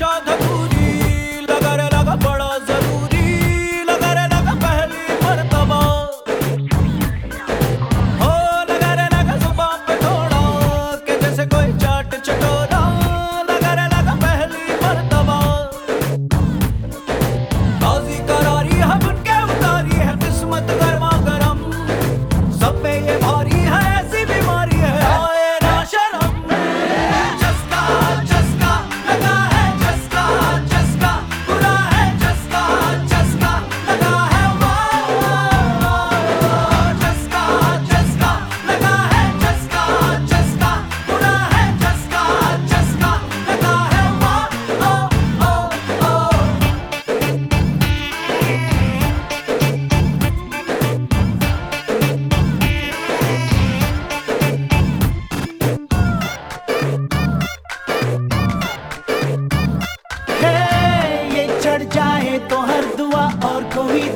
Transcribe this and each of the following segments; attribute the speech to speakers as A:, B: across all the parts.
A: shot.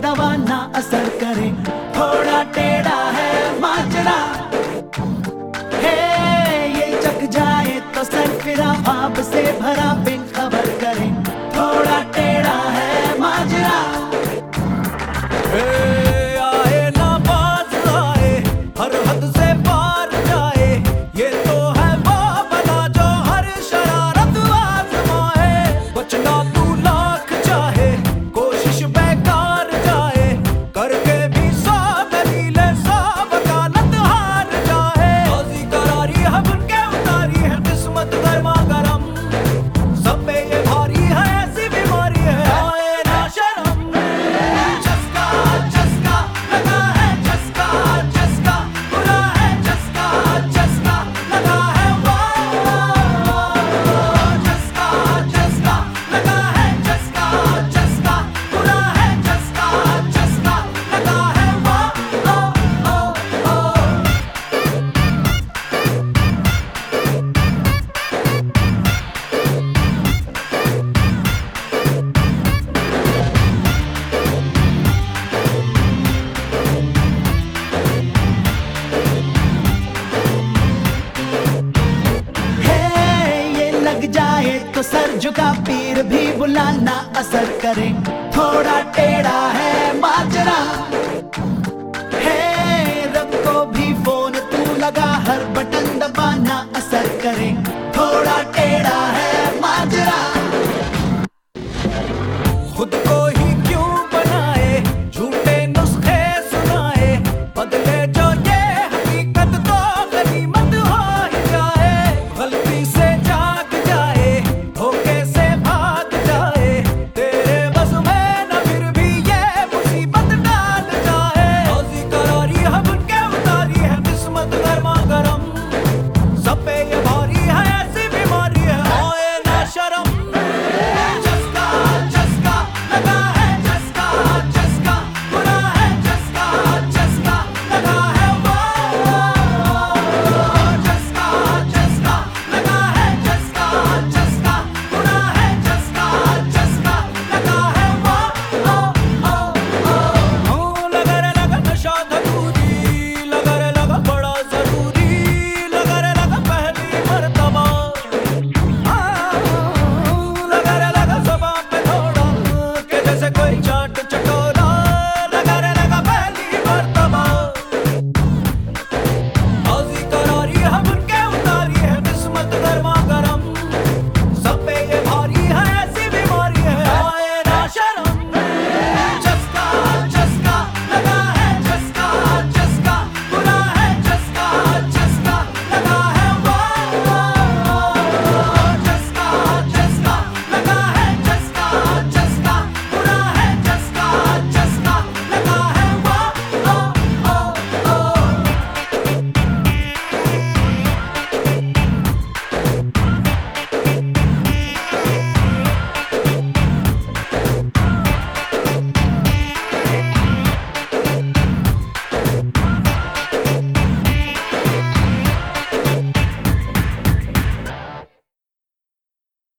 A: दवा ना असर करे। थोड़ा टेढ़ा है माजरा। हे, ये चक जाए तो सर फिरा, भाप से भरा।
B: तो
A: सर झुका, पीर भी बुलाना असर करे। थोड़ा टेढ़ा है, माजरा। है रब को भी फ़ोन, तू लगा हर बटन दबाना असर करे। थोड़ा टेढ़ा है, माजरा। खुद को